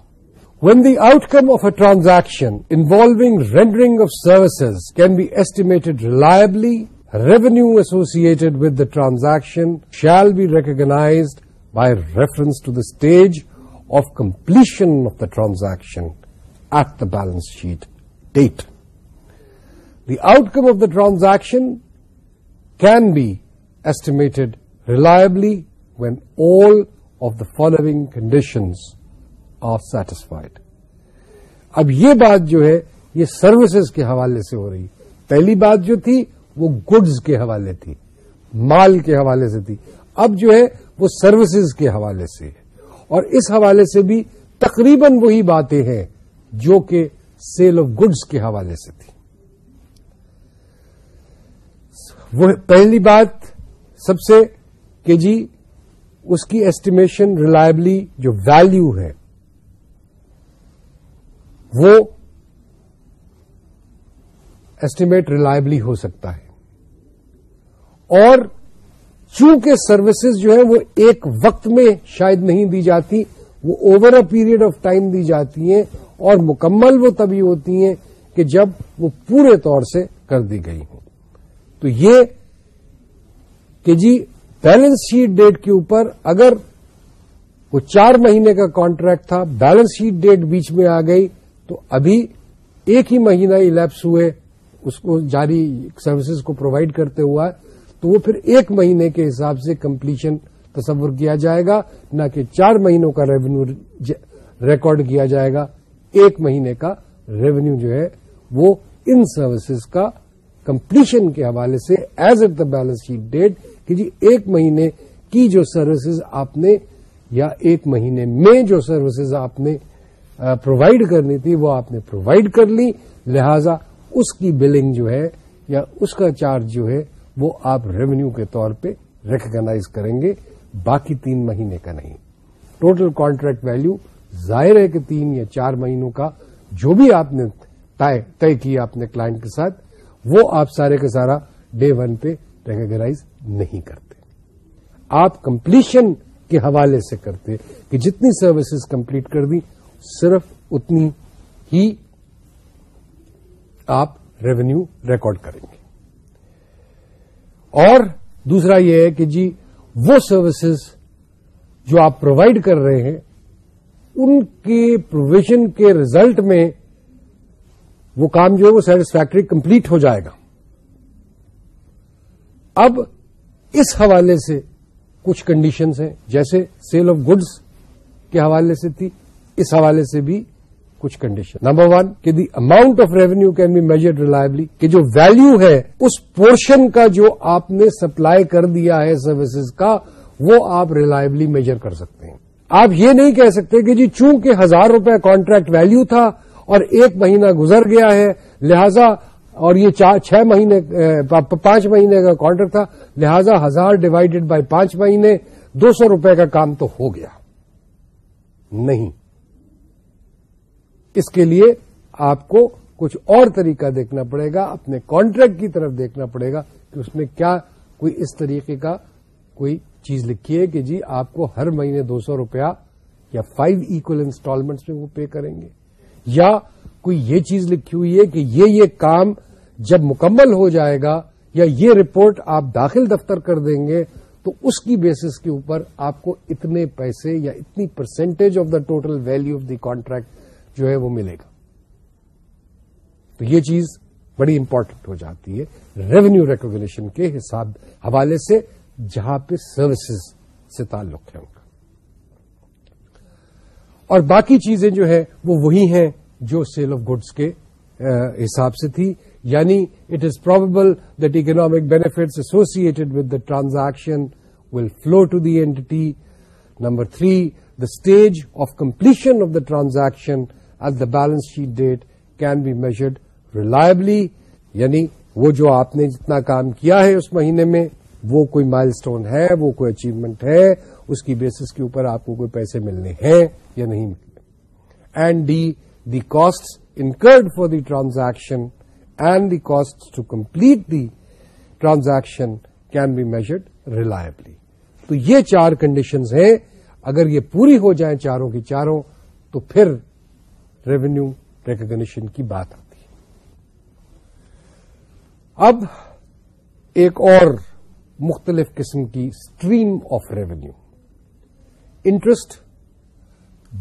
when the outcome of a transaction involving rendering of services can be estimated reliably revenue associated with the transaction shall be recognised by reference to the stage of completion of the transaction at the balance sheet date the outcome of the transaction can be estimated reliably when all of the following conditions are satisfied. اب یہ بات جو ہے، یہ سروسز کے حوالے سے ہو رہی۔ پہلی بات جو تھی، وہ گڈز کے حوالے تھی، مال کے حوالے سے تھی۔ اب جو ہے، وہ سروسز کے حوالے سے۔ ہے اور اس حوالے سے بھی تقریباً وہی باتیں ہیں جو کہ سیل آف گڈز کے حوالے سے تھی۔ وہ پہلی بات سب سے کہ جی اس کی ایسٹیمیشن ریلائبلی جو ویلو ہے، وہ ایسٹیمیٹ ریلائبلی ہو سکتا ہے۔ اور چونکہ سروسز جو ہے وہ ایک وقت میں شاید نہیں دی جاتی، وہ over a period of time دی جاتی ہیں اور مکمل وہ تبھی ہوتی ہیں کہ جب وہ پورے طور سے کر دی گئی ہوں۔ تو یہ کہ جی بیلنس شیٹ ڈیٹ کے اوپر اگر وہ چار مہینے کا کانٹریکٹ تھا بیلنس شیٹ ڈیٹ بیچ میں آ گئی، تو ابھی ایک ہی مہینہ الیپس ہوئے، اس کو جاری سروسز کو پرووائڈ کرتے ہوا، تو وہ پھر ایک مہینے کے حساب سے کمپلیشن تصور کیا جائے گا، نہ کہ چار مہینوں کا ریونیو ریکارڈ کیا جائے گا، ایک مہینے کا ریونیو جو ہے وہ ان سروسز کا کمپلیشن کے حوالے سے as at the balance sheet date کہ جی ایک مہینے کی جو سروسز آپ نے یا ایک مہینے میں جو سروسز آپ نے پرووائڈ کرنی تھی وہ آپ نے پرووائڈ کر لی۔ لہذا اس کی بلنگ جو ہے یا اس کا چارج جو ہے وہ آپ ریونیو کے طور پہ ریکگنائز کریں گے۔ باقی تین مہینے کا نہیں۔ ٹوٹل کانٹریکٹ ویلو ظاہر ہے کہ تین یا چار مہینوں کا جو بھی آپ نے طے کیا اپنے کلائنٹ کے ساتھ وہ آپ سارے کا سارا ڈے ون پہ ریکگنائز نہیں کرتے۔ آپ کمپلیشن کے حوالے سے کرتے کہ جتنی سروسز کمپلیٹ کر دی صرف اتنی ہی آپ ریونیو ریکارڈ کریں گے۔ اور دوسرا یہ ہے کہ جی وہ سروسز جو آپ پرووائڈ کر رہے ہیں، ان کے پروویژن کے ریزلٹ میں وہ کام جو ہے وہ سیٹسفیکٹری کمپلیٹ ہو جائے گا۔ اب اس حوالے سے کچھ کنڈیشنز ہیں، جیسے سیل آف گڈس کے حوالے سے تھی، اس حوالے سے بھی کچھ کنڈیشن نمبر ون کہ the amount of revenue can be measured reliably کہ جو ویلو ہے، اس پورشن کا جو آپ نے سپلائی کر دیا ہے سروسز کا، وہ آپ ریلائبلی میجر کر سکتے ہیں۔ آپ یہ نہیں کہہ سکتے کہ جی چونکہ ہزار روپے کانٹریکٹ ویلو تھا اور ایک مہینہ گزر گیا ہے، لہذا اور یہ چھ مہینے پانچ مہینے کا کانٹریکٹ تھا، لہذا ہزار ڈیوائڈیڈ بائی پانچ مہینے دو سو روپے کا کام تو ہو گیا۔ نہیں۔ اس کے لیے آپ کو کچھ اور طریقہ دیکھنا پڑے گا، اپنے کانٹریکٹ کی طرف دیکھنا پڑے گا کہ اس میں کیا کوئی اس طریقے کا کوئی چیز لکھی ہے کہ جی آپ کو ہر مہینے دو سو روپیہ یا فائیو ایکول انسٹالمنٹس میں وہ پے کریں گے۔ یا کوئی یہ چیز لکھی ہوئی ہے کہ یہ یہ کام جب مکمل ہو جائے گا یا یہ رپورٹ آپ داخل دفتر کر دیں گے، تو اس کی بیسس کے اوپر آپ کو اتنے پیسے یا اتنی percentage of the total value of the contract جو ہے وہ ملے گا۔ تو یہ چیز بڑی امپورٹنٹ ہو جاتی ہے ریونیو ریکوگنیشن کے حساب حوالے سے، جہاں پہ سروسز سے تعلق ہے ان کا۔ اور باقی چیزیں جو ہے وہ وہی ہیں جو سیل آف گڈس کے حساب سے تھی۔ یعنی it is probable that economic benefits associated with the transaction will flow to the entity number three the stage of completion of the transaction at the balance sheet date can be measured reliably یعنی وہ جو آپ نے جتنا کام کیا ہے اس مہینے میں، وہ کوئی مائل اسٹون ہے، وہ کوئی اچیومنٹ ہے۔ اس کی بیسس کے اوپر آپ کو کوئی پیسے ملنے ہیں یا نہیں ملنے and the the cost incurred for the transaction and the cost to complete the transaction can be measured reliably تو یہ چار کنڈیشنز ہیں. اگر یہ پوری ہو جائیں چاروں کی چاروں، تو پھر ریونیو ریکگنیشن کی بات آتی ہے. اب ایک اور مختلف قسم کی stream of revenue interest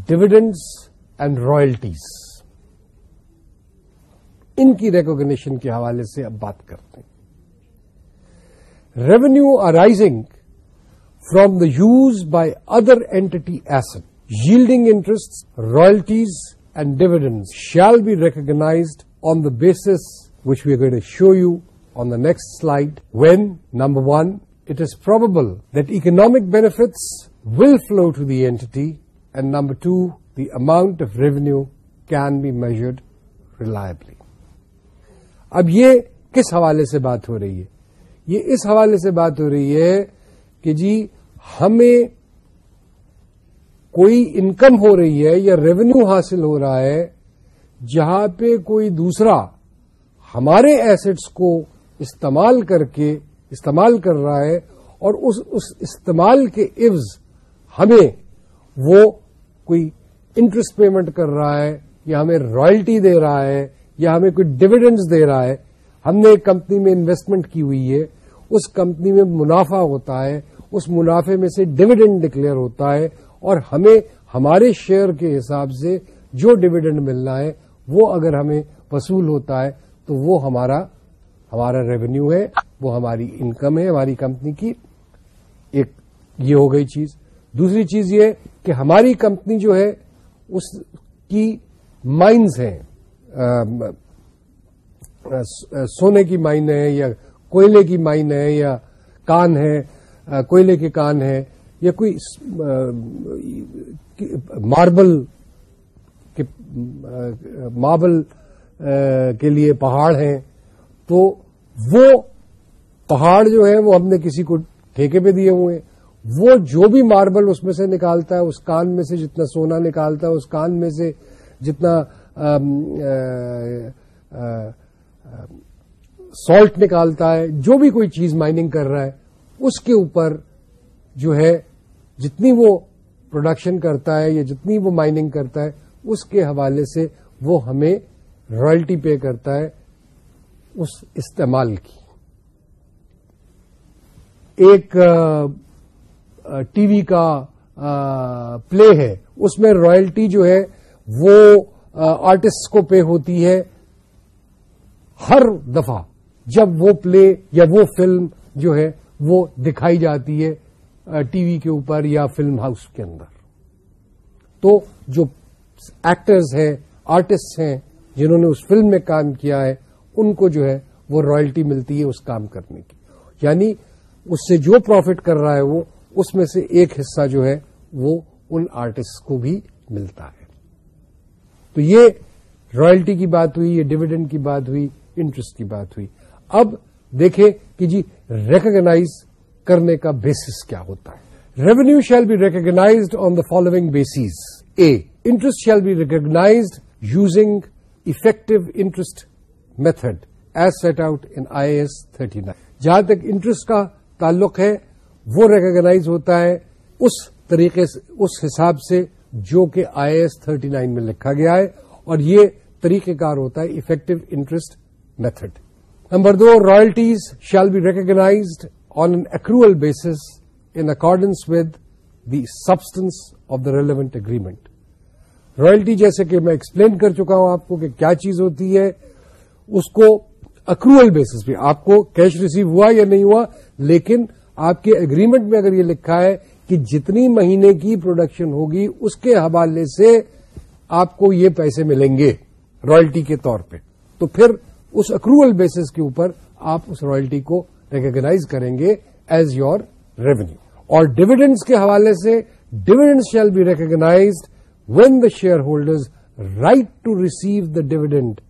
dividends and royalties ان کی ریکوگنیشن کے حوالے سے اب بات کرتے ہیں revenue arising from the use by other entity asset yielding interest royalties and dividend shall be recognised on the basis which we اگر show you on the next slide when, number one, it is probable that economic benefits will flow to the entity, and number two, the amount of revenue can be measured reliably. اب یہ کس حوالے سے بات ہو رہی ہے یہ اس حوالے سے بات ہو رہی ہے کہ جی ہمیں کوئی انکم ہو رہی ہے یا ریونیو حاصل ہو رہا ہے جہاں پہ کوئی دوسرا ہمارے ایسٹس کو استعمال کر کے استعمال کر رہا ہے اور اس اس استعمال کے عوض ہمیں وہ کوئی انٹرسٹ پیمنٹ کر رہا ہے، یا ہمیں رائلٹی دے رہا ہے، یا ہمیں کوئی ڈویڈنڈز دے رہا ہے، ہم نے ایک کمپنی میں انویسٹمنٹ کی ہوئی ہے، اس کمپنی میں منافع ہوتا ہے، اس منافع میں سے ڈویڈنڈ ڈکلیئر ہوتا ہے، اور ہمیں ہمارے شیئر کے حساب سے جو ڈویڈنڈ ملنا ہے، وہ اگر ہمیں وصول ہوتا ہے، تو وہ ہمارا ہمارا ریونیو ہے، وہ ہماری انکم ہے، ہماری کمپنی کی ایک یہ ہو گئی چیز۔ دوسری چیز یہ کہ ہماری کمپنی جو ہے، اس کی مائنز ہیں۔ سونے کی مائن ہے یا کوئلے کی مائن ہے یا کان ہے کوئلے کے کان ہے یا کوئی ماربل ماربل کے لیے پہاڑ ہیں۔ تو وہ پہاڑ جو ہے وہ ہم نے کسی کو ٹھیکے پہ دیے ہوئے ہیں۔ وہ جو بھی ماربل اس میں سے نکالتا ہے، اس کان میں سے جتنا سونا نکالتا ہے، اس کان میں سے جتنا سالٹ نکالتا ہے، جو بھی کوئی چیز مائننگ کر رہا ہے، اس کے اوپر جو ہے، جتنی وہ پروڈکشن کرتا ہے یا جتنی وہ مائننگ کرتا ہے، اس کے حوالے سے وہ ہمیں رائلٹی پے کرتا ہے اس استعمال کی۔ ایک ٹی وی کا پلے ہے۔ اس میں رائلٹی جو ہے، وہ آرٹسٹ کو پے ہوتی ہے ہر دفعہ۔ جب وہ پلے یا وہ فلم جو ہے، وہ دکھائی جاتی ہے ٹی وی کے اوپر یا فلم ہاؤس کے اندر۔ تو جو ایکٹرز ہیں آرٹسٹ ہیں، جنہوں نے اس فلم میں کام کیا ہے، ان کو جو ہے، وہ رائلٹی ملتی ہے اس کام کرنے کی۔ یعنی اس سے جو پروفٹ کر رہا ہے وہ اس میں سے ایک حصہ جو ہے وہ ان آرٹسٹ کو بھی ملتا ہے۔ تو یہ رائلٹی کی بات ہوئی، یہ ڈویڈنڈ کی بات ہوئی، انٹرسٹ کی بات ہوئی۔ اب دیکھیں کہ جی ریکگنائز کرنے کا بیسس کیا ہوتا ہے۔ Revenue shall be recognised on the following bases. A, interest shall be recognised using effective interest method as set out in I S thirty nine. جہاں تک انٹرسٹ کا تعلق ہے وہ ریکگنائز ہوتا ہے اس طریقے سے، اس حساب سے جو کہ آئی ایس تھرٹی نائن میں لکھا گیا ہے، اور یہ طریقہ کار ہوتا ہے effective interest method number do royalties shall be recognised on an accrual basis in accordance with the substance of the relevant agreement royalty جیسے کہ میں ایکسپلین کر چکا ہوں آپ کو کہ کیا چیز ہوتی ہے، اس کو اکروئل بیسس پہ، آپ کو کیش ریسیو ہوا یا نہیں ہوا، لیکن آپ کے اگریمنٹ میں اگر یہ لکھا ہے کہ جتنی مہینے کی پروڈکشن ہوگی، اس کے حوالے سے آپ کو یہ پیسے ملیں گے رائلٹی کے طور پہ۔ تو پھر اس اکروول بیسس کے اوپر آپ اس رائلٹی کو ریکگناز کریں گے ایز یور ریونیو اور ڈویڈنڈس کے حوالے سے dividend shall be recognised when the shareholders right to receive the dividend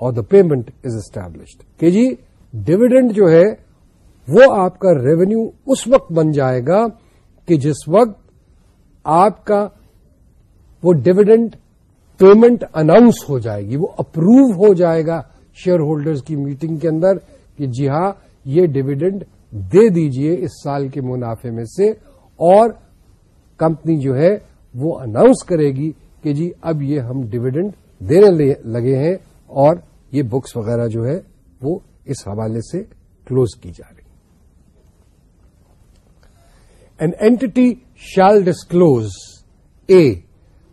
اور دا پیمنٹ از اسٹیبلشڈ کہ جی ڈویڈنڈ جو ہے وہ آپ کا ریونیو اس وقت بن جائے گا کہ جس وقت آپ کا وہ ڈویڈنڈ پیمنٹ اناؤنس ہو جائے گی، وہ اپروو ہو جائے گا شیئر ہولڈرز کی میٹنگ کے اندر کہ جی ہاں یہ ڈویڈنڈ دے دیجیے اس سال کے منافع میں سے اور کمپنی جو ہے وہ اناؤنس کرے گی کہ جی اب یہ ہم ڈویڈنڈ دینے لگے ہیں اور یہ بکس وغیرہ جو ہے وہ اس حوالے سے کلوز کی جا رہی an entity shall disclose a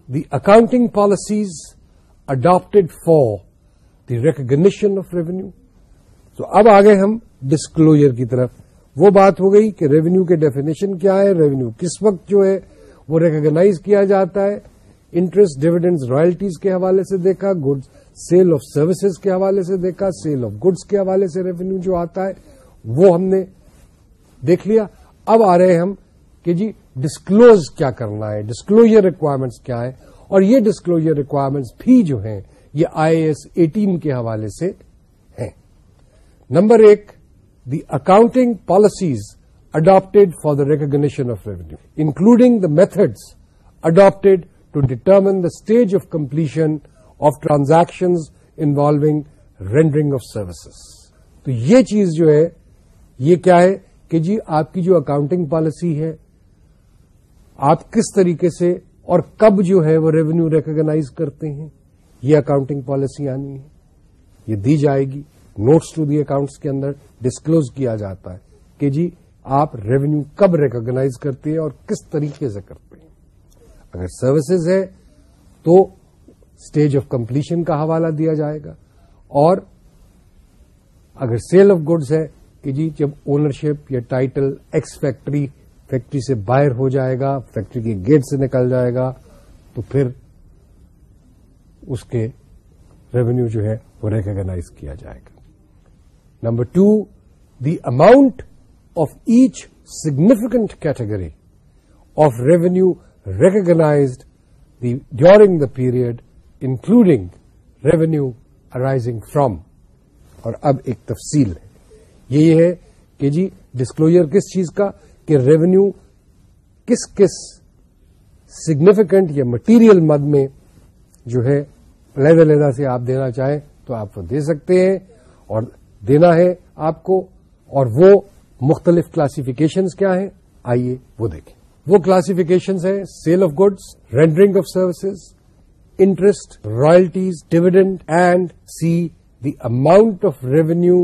the accounting policies adopted for the recognition of revenue تو اب آگے ہم ڈسکلوجر کی طرف وہ بات ہو گئی کہ ریونیو کے ڈیفینیشن کیا ہے ریونیو کس وقت جو ہے وہ ریکگناز کیا جاتا ہے انٹرسٹ ڈویڈنڈز رائلٹیز کے حوالے سے دیکھا گڈس سیل آف سروسز کے حوالے سے دیکھا سیل آف گڈس کے حوالے سے ریونیو جو آتا ہے وہ ہم نے دیکھ لیا اب آ رہے ہم کہ جی ڈسکلوز کیا کرنا ہے ڈسکلوجر ریکوائرمنٹس کیا ہے اور یہ ڈسکلوجر ریکوائرمنٹس بھی جو ہیں، یہ آئی ایس ایٹین کے حوالے سے ہیں۔ نمبر ایک the accounting policies adopted for the recognition of revenue including the methods adopted to determine the stage of completion of transactions involving rendering of services تو یہ چیز جو ہے، یہ کیا ہے کہ جی آپ کی جو اکاؤنٹنگ پالیسی ہے آپ کس طریقے سے اور کب جو ہے وہ ریونیو ریکگناز کرتے ہیں؟ یہ اکاؤنٹنگ پالیسی آنی ہے۔ یہ دی جائے گی۔ نوٹس ٹو دی اکاؤنٹس کے اندر ڈسکلوز کیا جاتا ہے کہ جی آپ ریونیو کب ریکگناز کرتے ہیں اور کس طریقے سے کرتے ہیں۔ اگر سروسز ہے تو اسٹیج آف کمپلیشن کا حوالہ دیا جائے گا۔ اور اگر سیل آف گڈز ہے کہ جی جب اونرشپ یا ٹائٹل ایکس فیکٹری فیکٹری سے باہر ہو جائے گا، فیکٹری کے گیٹ سے نکل جائے گا، تو پھر اس کے ریونیو جو ہے وہ ریکگناز کیا جائے گا۔ Number two the amount of each significant category of revenue recognised during the period including revenue arising from اور اب ایک تفصیل ہے۔ یہ ہے کہ جی ڈسکلوجر کس چیز کا؟ کہ ریونیو کس کس سگنیفیکنٹ یا مٹیریل مد میں جو ہے علیحدہ علیحدہ سے آپ دینا چاہیں تو آپ وہ دے سکتے ہیں اور دینا ہے آپ کو اور وہ مختلف کلاسیفیکیشنز کیا ہیں؟ آئیے وہ دیکھیں۔ وہ کلاسیفیکیشنز ہیں sale of goods rendering of services interest royalties dividend and c the amount of revenue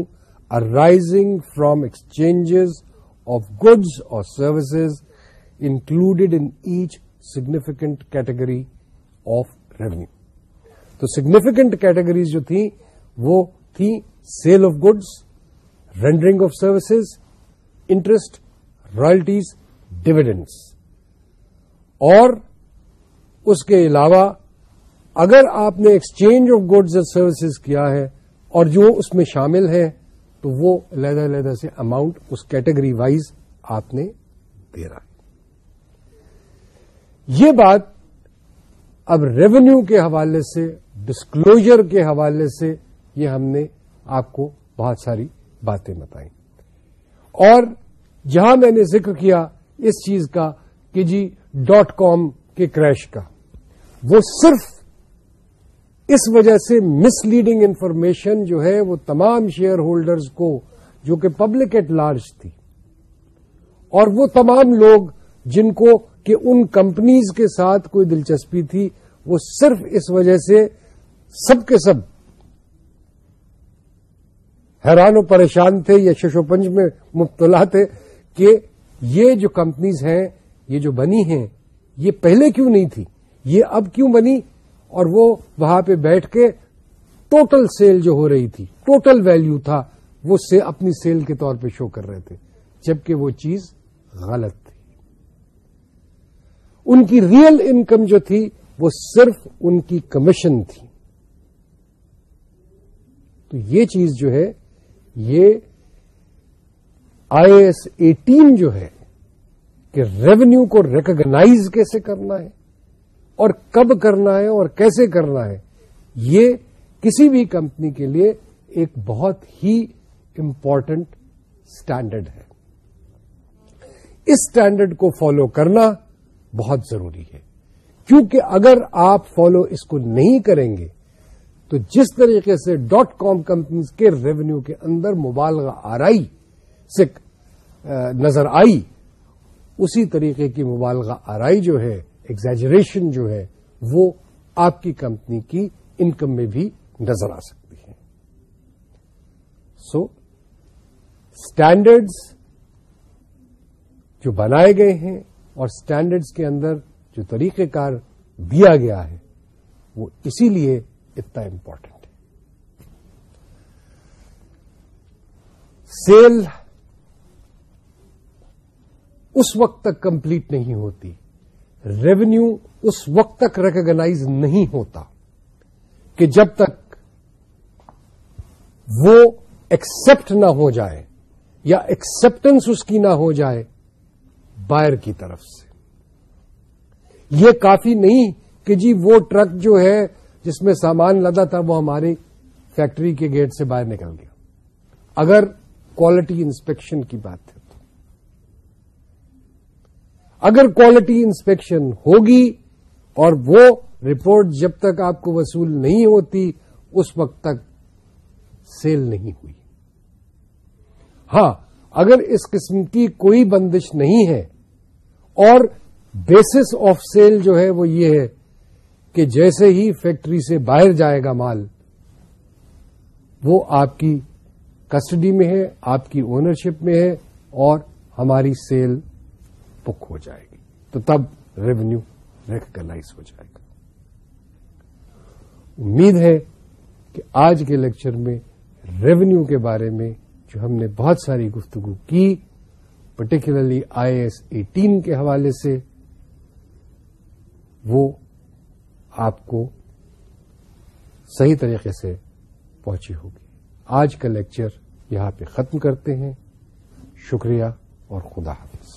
arising from exchanges of goods اور services included in each significant category of revenue تو سگنیفیکنٹ کیٹیگریز جو تھیں وہ تھیں sale of goods rendering of services interest royalties dividends اور اس کے علاوہ اگر آپ نے exchange of goods and services کیا ہے اور جو اس میں شامل ہے تو وہ علیحدہ علیحدہ سے اماؤنٹ اس کیٹیگری وائز آپ نے دے رہا ہے۔ یہ بات اب ریونیو کے حوالے سے ڈسکلوجر کے حوالے سے یہ ہم نے آپ کو بہت ساری باتیں بتائیں۔ اور جہاں میں نے ذکر کیا اس چیز کا کہ جی ڈاٹ کام کے کریش کا، وہ صرف اس وجہ سے مس لیڈنگ انفارمیشن جو ہے وہ تمام شیئر ہولڈرز کو جو کہ پبلک ایٹ لارج تھی اور وہ تمام لوگ جن کو کہ ان کمپنیز کے ساتھ کوئی دلچسپی تھی وہ صرف اس وجہ سے سب کے سب حیران و پریشان تھے یا ششو پنج میں مبتلا تھے کہ یہ جو کمپنیز ہیں، یہ جو بنی ہیں، یہ پہلے کیوں نہیں تھی؟ یہ اب کیوں بنی؟ اور وہ وہاں پہ بیٹھ کے ٹوٹل سیل جو ہو رہی تھی، ٹوٹل ویلیو تھا، وہ سے اپنی سیل کے طور پہ شو کر رہے تھے، جبکہ وہ چیز غلط تھی۔ ان کی ریئل انکم جو تھی، وہ صرف ان کی کمیشن تھی۔ تو یہ چیز جو ہے، یہ آئی ایس ایٹین جو ہے، کہ ریونیو کو ریکگنائز کیسے کرنا ہے؟ اور کب کرنا ہے اور کیسے کرنا ہے، یہ کسی بھی کمپنی کے لیے ایک بہت ہی امپورٹنٹ اسٹینڈرڈ ہے۔ اس اسٹینڈرڈ کو فالو کرنا بہت ضروری ہے۔ کیونکہ اگر آپ فالو اس کو نہیں کریں گے، تو جس طریقے سے ڈاٹ کام کمپنیز کے ریونیو کے اندر مبالغہ آرائی سے نظر آئی، اسی طریقے کی مبالغہ آرائی جو ہے ایگزیجریشن جو ہے وہ آپ کی کمپنی کی انکم میں بھی نظر آ سکتی ہے۔ سو اسٹینڈرڈز جو بنائے گئے ہیں اور اسٹینڈرڈس کے اندر جو طریقہ کار دیا گیا ہے، وہ اسی لیے اتنا امپورٹنٹ ہے۔ سیل اس وقت تک کمپلیٹ نہیں ہوتی۔ ریونیو اس وقت تک ریکگنائز نہیں ہوتا کہ جب تک وہ ایکسپٹ نہ ہو جائے یا ایکسپٹنس اس کی نہ ہو جائے بائر کی طرف سے۔ یہ کافی نہیں کہ جی وہ ٹرک جو ہے جس میں سامان لدا تھا وہ ہماری فیکٹری کے گیٹ سے باہر نکل گیا۔ اگر کوالٹی انسپیکشن کی بات ہے۔ اگر کوالٹی انسپیکشن ہوگی اور وہ رپورٹ جب تک آپ کو وصول نہیں ہوتی، اس وقت تک سیل نہیں ہوئی۔ ہاں اگر اس قسم کی کوئی بندش نہیں ہے اور بیسس آف سیل جو ہے وہ یہ ہے کہ جیسے ہی فیکٹری سے باہر جائے گا مال، وہ آپ کی کسٹڈی میں ہے، آپ کی اونرشپ میں ہے اور ہماری سیل بک ہو جائے گی۔ تو تب ریونیو ریکگنائز ہو جائے گا۔ امید ہے کہ آج کے لیکچر میں ریونیو کے بارے میں جو ہم نے بہت ساری گفتگو کی پرٹیکولرلی آئی ایس ایٹین کے حوالے سے، وہ آپ کو صحیح طریقے سے پہنچی ہوگی۔ آج کا لیکچر یہاں پہ ختم کرتے ہیں۔ شکریہ اور خدا حافظ۔